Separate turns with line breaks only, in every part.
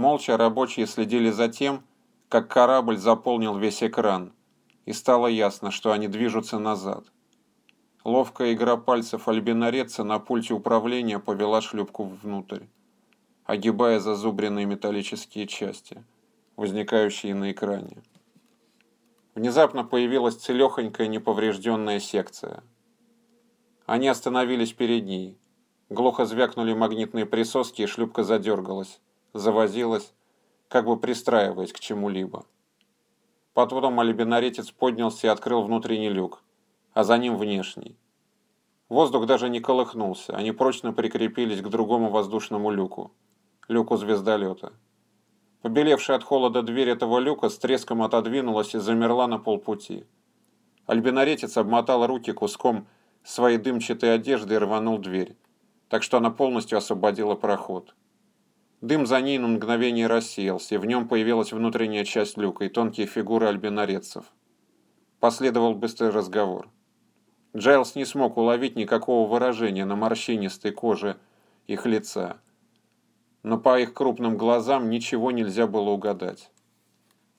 Молча рабочие следили за тем, как корабль заполнил весь экран, и стало ясно, что они движутся назад. Ловкая игра пальцев альбинареца на пульте управления повела шлюпку внутрь, огибая зазубренные металлические части, возникающие на экране. Внезапно появилась целехонькая неповрежденная секция. Они остановились перед ней. Глухо звякнули магнитные присоски, и шлюпка задергалась, завозилась, как бы пристраиваясь к чему-либо. Потом альбинаретец поднялся и открыл внутренний люк, а за ним внешний. Воздух даже не колыхнулся, они прочно прикрепились к другому воздушному люку, люку звездолета. Побелевшая от холода дверь этого люка с треском отодвинулась и замерла на полпути. Альбинаретец обмотал руки куском своей дымчатой одежды и рванул дверь, так что она полностью освободила проход. Дым за ней на мгновение рассеялся, и в нем появилась внутренняя часть люка и тонкие фигуры альбинарецов. Последовал быстрый разговор. Джайлс не смог уловить никакого выражения на морщинистой коже их лица, но по их крупным глазам ничего нельзя было угадать.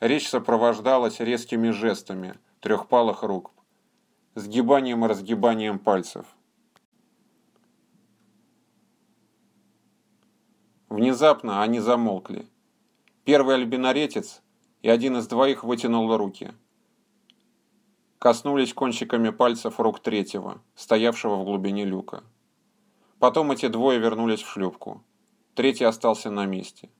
Речь сопровождалась резкими жестами трехпалых рук, сгибанием и разгибанием пальцев. Внезапно они замолкли. Первый альбинаретец и один из двоих вытянул руки. Коснулись кончиками пальцев рук третьего, стоявшего в глубине люка. Потом эти двое вернулись в шлюпку. Третий остался на месте.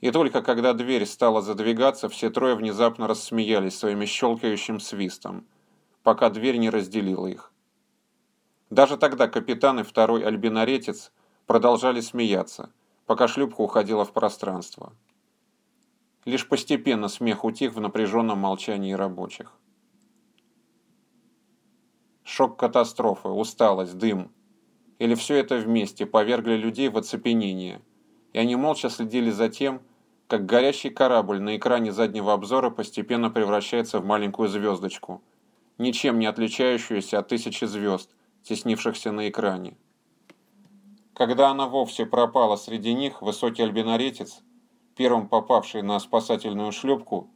И только когда дверь стала задвигаться, все трое внезапно рассмеялись своим щелкающим свистом, пока дверь не разделила их. Даже тогда капитан и второй альбинаретец продолжали смеяться, пока шлюпка уходила в пространство. Лишь постепенно смех утих в напряженном молчании рабочих. Шок катастрофы, усталость, дым. Или все это вместе повергли людей в оцепенение, и они молча следили за тем, как горящий корабль на экране заднего обзора постепенно превращается в маленькую звездочку, ничем не отличающуюся от тысячи звезд, теснившихся на экране. Когда она вовсе пропала среди них, высокий альбинаретец, первым попавший на спасательную шлюпку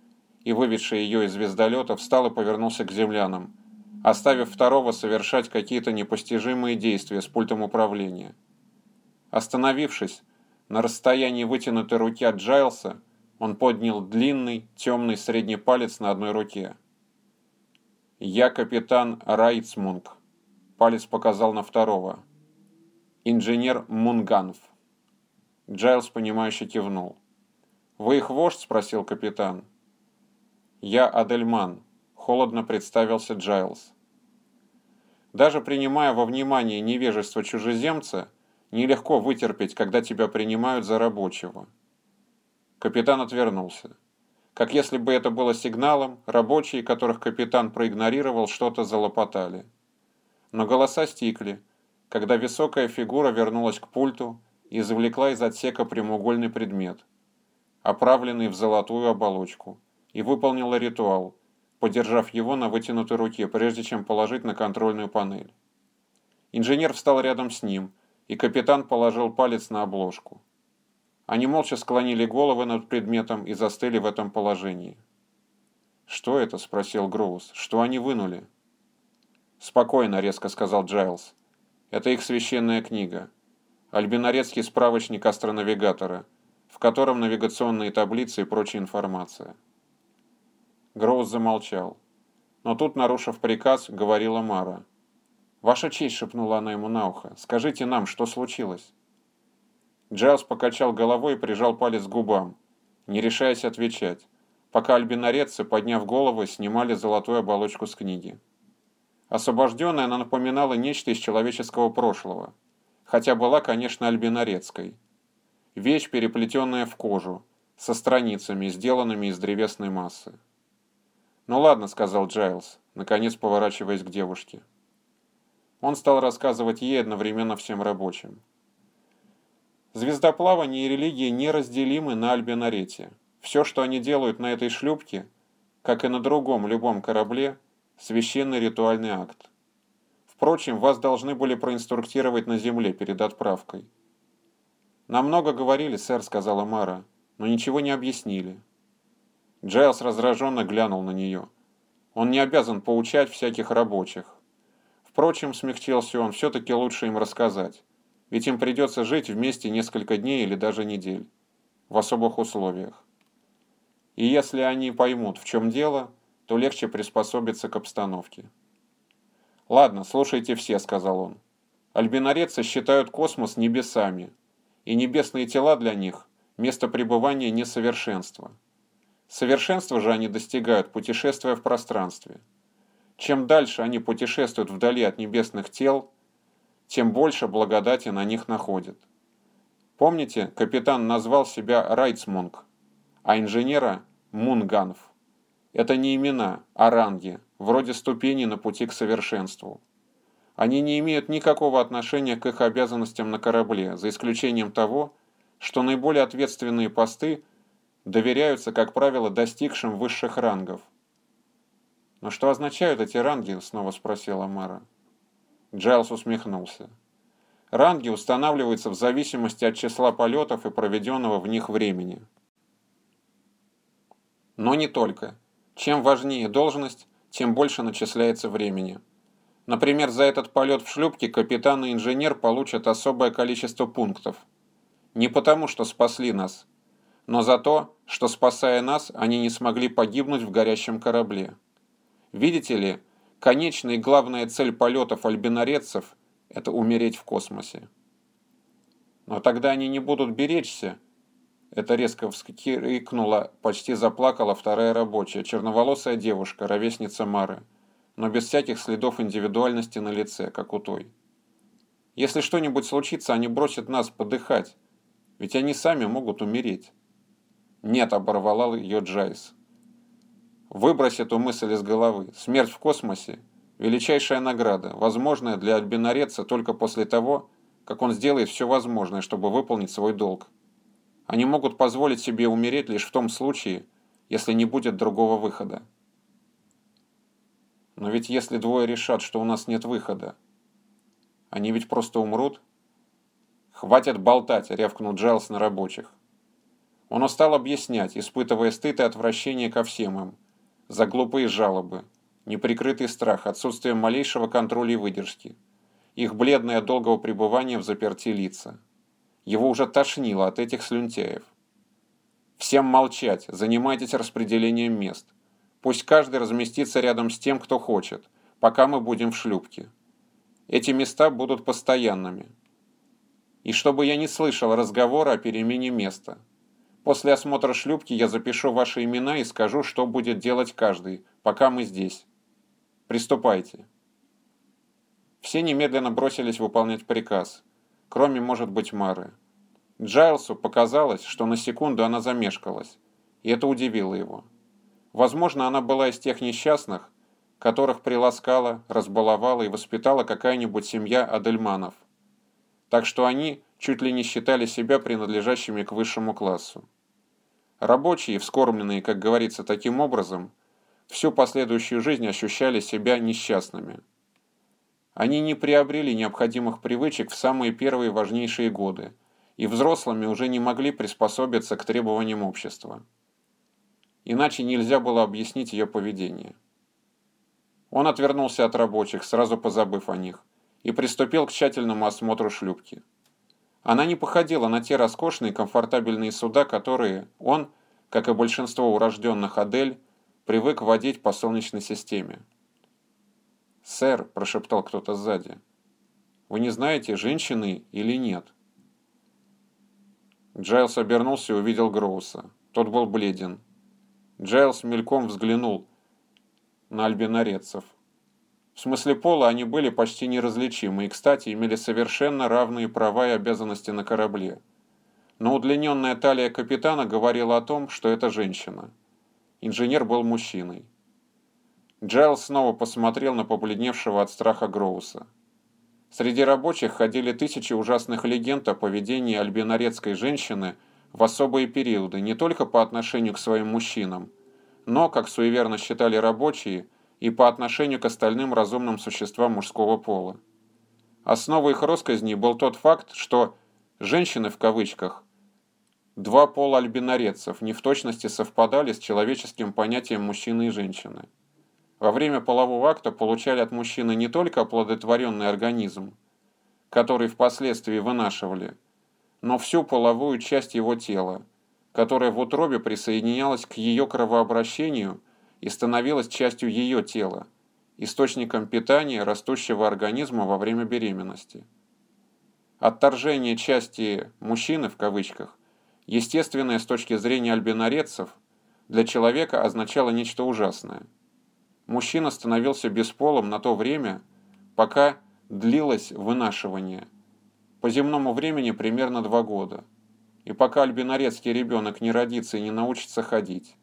и выведший ее из звездолета, встал и повернулся к землянам, оставив второго совершать какие-то непостижимые действия с пультом управления. Остановившись на расстоянии вытянутой руки от Джайлса, он поднял длинный, темный средний палец на одной руке. «Я капитан Райцмунг», — палец показал на второго. Инженер Мунганов. Джайлс, понимающе кивнул. «Вы их вождь?» – спросил капитан. «Я Адельман», – холодно представился Джайлс. Даже принимая во внимание невежество чужеземца, нелегко вытерпеть, когда тебя принимают за рабочего. Капитан отвернулся. Как если бы это было сигналом, рабочие, которых капитан проигнорировал, что-то залопотали. Но голоса стихли, когда высокая фигура вернулась к пульту и завлекла из отсека прямоугольный предмет, оправленный в золотую оболочку, и выполнила ритуал, подержав его на вытянутой руке, прежде чем положить на контрольную панель. Инженер встал рядом с ним, и капитан положил палец на обложку. Они молча склонили головы над предметом и застыли в этом положении. «Что это?» – спросил Гроус. «Что они вынули?» «Спокойно», – резко сказал Джайлз. Это их священная книга. Альбинарецкий справочник астронавигатора, в котором навигационные таблицы и прочая информация. Гроуз замолчал. Но тут, нарушив приказ, говорила Мара. «Ваша честь», — шепнула она ему на ухо, — «скажите нам, что случилось?» Джайлз покачал головой и прижал палец к губам, не решаясь отвечать, пока альбинареццы, подняв головы, снимали золотую оболочку с книги. Освобожденная, она напоминала нечто из человеческого прошлого, хотя была, конечно, альбинорецкой. Вещь, переплетенная в кожу, со страницами, сделанными из древесной массы. «Ну ладно», — сказал Джайлз, наконец поворачиваясь к девушке. Он стал рассказывать ей одновременно всем рабочим. Звездоплавание и религия неразделимы на Альбинарете. Все, что они делают на этой шлюпке, как и на другом любом корабле, священный ритуальный акт. Впрочем, вас должны были проинструктировать на земле перед отправкой. «Нам много говорили, сэр», — сказала Мара, — но ничего не объяснили. Джайлс раздраженно глянул на нее. Он не обязан поучать всяких рабочих. Впрочем, смягчился он, все-таки лучше им рассказать. Ведь им придется жить вместе несколько дней или даже недель. В особых условиях. И если они поймут, в чем дело, то легче приспособиться к обстановке. «Ладно, слушайте все», — сказал он. «Альбинореццы считают космос небесами, и небесные тела для них – место пребывания несовершенства. Совершенство же они достигают, путешествуя в пространстве. Чем дальше они путешествуют вдали от небесных тел, тем больше благодати на них находят. Помните, капитан назвал себя Райцмунг, а инженера – Мунганф. Это не имена, а ранги, вроде ступеней на пути к совершенству. Они не имеют никакого отношения к их обязанностям на корабле, за исключением того, что наиболее ответственные посты доверяются, как правило, достигшим высших рангов. «Но что означают эти ранги?» – снова спросила Мара. Джайлс усмехнулся. Ранги устанавливаются в зависимости от числа полетов и проведенного в них времени. Но не только. Чем важнее должность, тем больше начисляется времени. Например, за этот полет в шлюпке капитан и инженер получат особое количество пунктов. Не потому, что спасли нас, но за то, что, спасая нас, они не смогли погибнуть в горящем корабле. Видите ли, конечная и главная цель полетов альбинорецев – это умереть в космосе. Но тогда они не будут беречься. Это резко вскрикнула, почти заплакала вторая рабочая, черноволосая девушка, ровесница Мары – но без всяких следов индивидуальности на лице, как у той. Если что-нибудь случится, они бросят нас подыхать, ведь они сами могут умереть. Нет, оборвала ее Джайлс. Выбрось эту мысль из головы. Смерть в космосе – величайшая награда, возможная для альбинореца только после того, как он сделает все возможное, чтобы выполнить свой долг. Они могут позволить себе умереть лишь в том случае, если не будет другого выхода. Но ведь если двое решат, что у нас нет выхода, они ведь просто умрут? Хватит болтать, рявкнул Джайлс на рабочих. Он устал объяснять, испытывая стыд и отвращение ко всем им, за глупые жалобы, неприкрытый страх, отсутствие малейшего контроля и выдержки, их бледное от долгого пребывания в заперти лица. Его уже тошнило от этих слюнтяев. Всем молчать, занимайтесь распределением мест – Пусть каждый разместится рядом с тем, кто хочет, пока мы будем в шлюпке. Эти места будут постоянными. И чтобы я не слышал разговора о перемене места. После осмотра шлюпки я запишу ваши имена и скажу, что будет делать каждый, пока мы здесь. Приступайте. Все немедленно бросились выполнять приказ, кроме, может быть, Мары. Джайлсу показалось, что на секунду она замешкалась, и это удивило его. Возможно, она была из тех несчастных, которых приласкала, разбаловала и воспитала какая-нибудь семья Адельманов. Так что они чуть ли не считали себя принадлежащими к высшему классу. Рабочие, вскормленные, как говорится, таким образом, всю последующую жизнь ощущали себя несчастными. Они не приобрели необходимых привычек в самые первые важнейшие годы, и взрослыми уже не могли приспособиться к требованиям общества. Иначе нельзя было объяснить ее поведение. Он отвернулся от рабочих, сразу позабыв о них, и приступил к тщательному осмотру шлюпки. Она не походила на те роскошные комфортабельные суда, которые он, как и большинство урожденных Адель, привык водить по Солнечной системе. «Сэр», – прошептал кто-то сзади, – «вы не знаете, женщины или нет?» Джайлс обернулся и увидел Гроуса. Тот был бледен. Джайлс мельком взглянул на альбинорецев. В смысле пола они были почти неразличимы и, кстати, имели совершенно равные права и обязанности на корабле. Но удлиненная талия капитана говорила о том, что это женщина. Инженер был мужчиной. Джайлс снова посмотрел на побледневшего от страха Гроуса. Среди рабочих ходили тысячи ужасных легенд о поведении альбинорецкой женщины – в особые периоды не только по отношению к своим мужчинам, но, как суеверно считали рабочие, и по отношению к остальным разумным существам мужского пола. Основой их росказней был тот факт, что «женщины» в кавычках Два пола альбинорецов не в точности совпадали с человеческим понятием мужчины и женщины. Во время полового акта получали от мужчины не только оплодотворенный организм, который впоследствии вынашивали, но всю половую часть его тела, которая в утробе присоединялась к ее кровообращению и становилась частью ее тела, источником питания растущего организма во время беременности. Отторжение части «мужчины» в кавычках естественное с точки зрения альбинорецов, для человека означало нечто ужасное. Мужчина становился бесполым на то время, пока длилось вынашивание. По земному времени примерно два года. И пока альбинорецкий ребенок не родится и не научится ходить.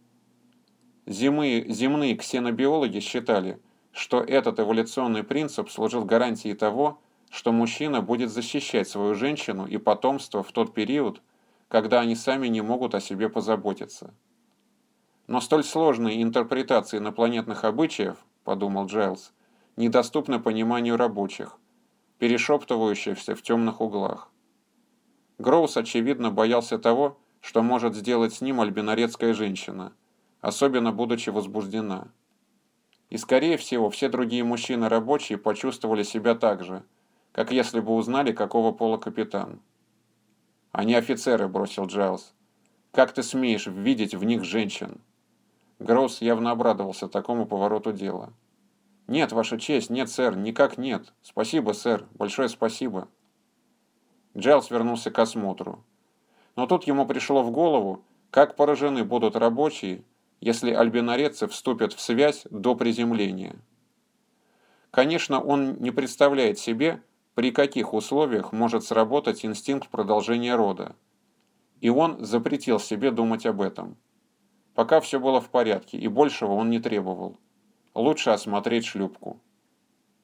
Земные, земные ксенобиологи считали, что этот эволюционный принцип служил гарантией того, что мужчина будет защищать свою женщину и потомство в тот период, когда они сами не могут о себе позаботиться. Но столь сложные интерпретации инопланетных обычаев, подумал Джайлз, недоступны пониманию рабочих, перешептывающихся в темных углах. Гроус, очевидно, боялся того, что может сделать с ним альбинорецкая женщина, особенно будучи возбуждена. И, скорее всего, все другие мужчины-рабочие почувствовали себя так же, как если бы узнали, какого пола капитан. «Они офицеры», — бросил Джайлз. «Как ты смеешь видеть в них женщин?» Гроус явно обрадовался такому повороту дела. «Нет, Ваша честь, нет, сэр, никак нет. Спасибо, сэр, большое спасибо». Джайлз вернулся к осмотру. Но тут ему пришло в голову, как поражены будут рабочие, если альбинореццы вступят в связь до приземления. Конечно, он не представляет себе, при каких условиях может сработать инстинкт продолжения рода. И он запретил себе думать об этом. Пока все было в порядке, и большего он не требовал. Лучше осмотреть шлюпку.